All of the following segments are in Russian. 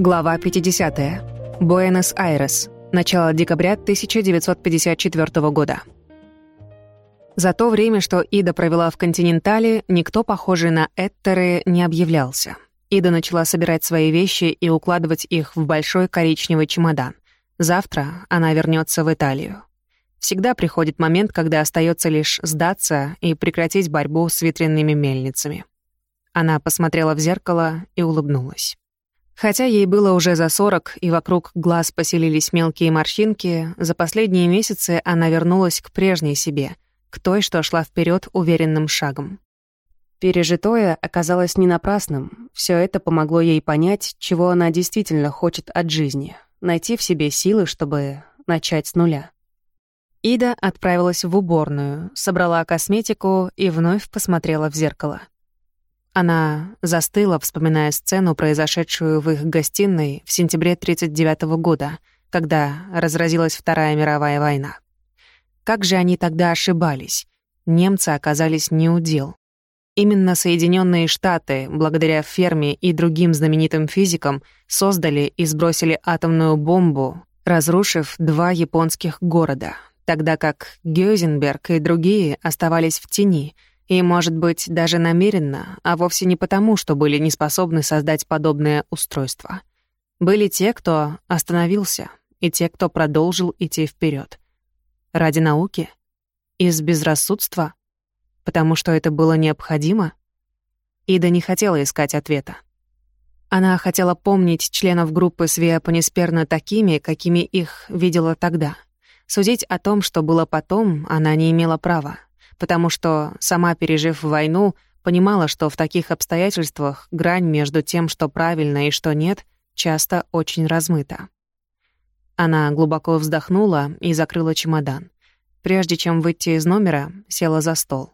Глава 50. Буэнос-Айрес. Начало декабря 1954 года. За то время, что Ида провела в «Континентале», никто, похожий на Эттеры, не объявлялся. Ида начала собирать свои вещи и укладывать их в большой коричневый чемодан. Завтра она вернется в Италию. Всегда приходит момент, когда остается лишь сдаться и прекратить борьбу с ветряными мельницами. Она посмотрела в зеркало и улыбнулась. Хотя ей было уже за сорок, и вокруг глаз поселились мелкие морщинки, за последние месяцы она вернулась к прежней себе, к той, что шла вперед уверенным шагом. Пережитое оказалось не напрасным. Все это помогло ей понять, чего она действительно хочет от жизни, найти в себе силы, чтобы начать с нуля. Ида отправилась в уборную, собрала косметику и вновь посмотрела в зеркало. Она застыла, вспоминая сцену, произошедшую в их гостиной в сентябре 1939 года, когда разразилась Вторая мировая война. Как же они тогда ошибались? Немцы оказались неудел. Именно Соединенные Штаты, благодаря ферме и другим знаменитым физикам, создали и сбросили атомную бомбу, разрушив два японских города, тогда как Гёзенберг и другие оставались в тени — и, может быть, даже намеренно, а вовсе не потому, что были не способны создать подобное устройство. Были те, кто остановился, и те, кто продолжил идти вперед. Ради науки? Из безрассудства? Потому что это было необходимо? Ида не хотела искать ответа. Она хотела помнить членов группы Свеа Панисперна такими, какими их видела тогда. Судить о том, что было потом, она не имела права потому что, сама пережив войну, понимала, что в таких обстоятельствах грань между тем, что правильно и что нет, часто очень размыта. Она глубоко вздохнула и закрыла чемодан. Прежде чем выйти из номера, села за стол.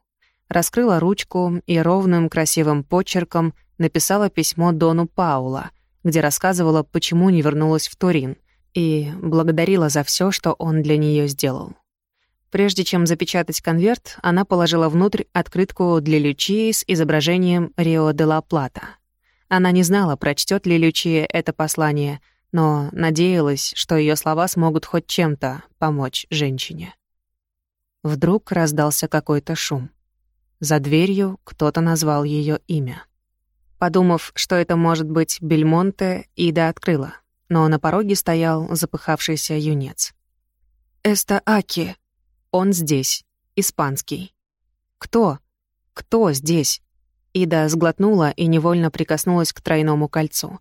Раскрыла ручку и ровным красивым почерком написала письмо Дону Паула, где рассказывала, почему не вернулась в Турин, и благодарила за все, что он для нее сделал. Прежде чем запечатать конверт, она положила внутрь открытку для Лючии с изображением Рио де ла Плата. Она не знала, прочтет ли Лючия это послание, но надеялась, что ее слова смогут хоть чем-то помочь женщине. Вдруг раздался какой-то шум. За дверью кто-то назвал ее имя. Подумав, что это может быть Бельмонте, Ида открыла, но на пороге стоял запыхавшийся юнец. «Эста Аки», он здесь. Испанский. Кто? Кто здесь? Ида сглотнула и невольно прикоснулась к тройному кольцу.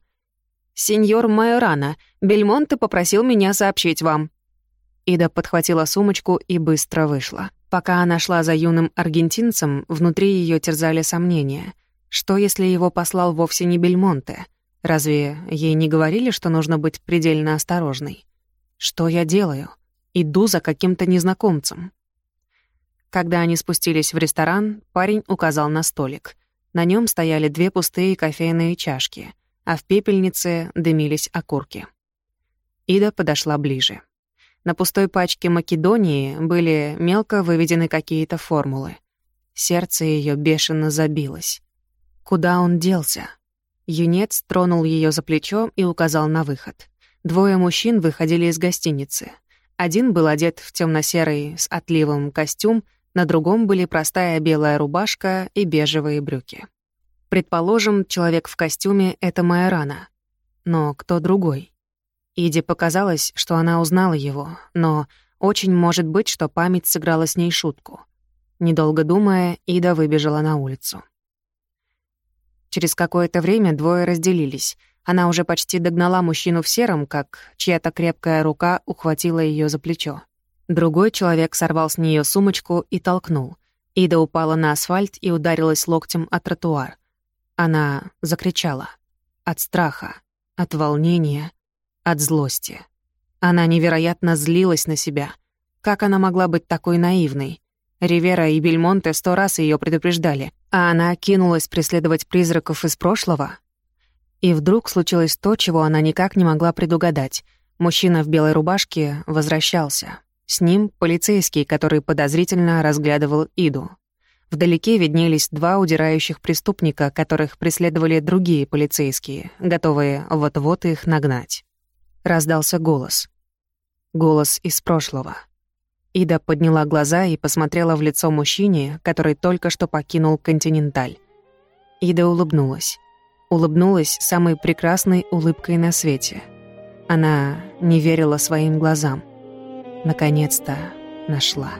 «Сеньор Майорана, Бельмонте попросил меня сообщить вам». Ида подхватила сумочку и быстро вышла. Пока она шла за юным аргентинцем, внутри ее терзали сомнения. Что, если его послал вовсе не Бельмонте? Разве ей не говорили, что нужно быть предельно осторожной? Что я делаю? Иду за каким-то незнакомцем. Когда они спустились в ресторан, парень указал на столик. На нем стояли две пустые кофейные чашки, а в пепельнице дымились окурки. Ида подошла ближе. На пустой пачке Македонии были мелко выведены какие-то формулы. Сердце ее бешено забилось. Куда он делся? Юнец тронул ее за плечо и указал на выход. Двое мужчин выходили из гостиницы — один был одет в темно-серый с отливом костюм, на другом были простая белая рубашка и бежевые брюки. Предположим, человек в костюме — это Майорана. Но кто другой? Иде показалось, что она узнала его, но очень может быть, что память сыграла с ней шутку. Недолго думая, Ида выбежала на улицу. Через какое-то время двое разделились — она уже почти догнала мужчину в сером, как чья-то крепкая рука ухватила ее за плечо. Другой человек сорвал с нее сумочку и толкнул. Ида упала на асфальт и ударилась локтем о тротуар. Она закричала. От страха, от волнения, от злости. Она невероятно злилась на себя. Как она могла быть такой наивной? Ривера и Бельмонте сто раз ее предупреждали, а она кинулась преследовать призраков из прошлого, и вдруг случилось то, чего она никак не могла предугадать. Мужчина в белой рубашке возвращался. С ним полицейский, который подозрительно разглядывал Иду. Вдалеке виднелись два удирающих преступника, которых преследовали другие полицейские, готовые вот-вот их нагнать. Раздался голос. Голос из прошлого. Ида подняла глаза и посмотрела в лицо мужчине, который только что покинул «Континенталь». Ида улыбнулась. Улыбнулась самой прекрасной улыбкой на свете. Она не верила своим глазам. Наконец-то нашла.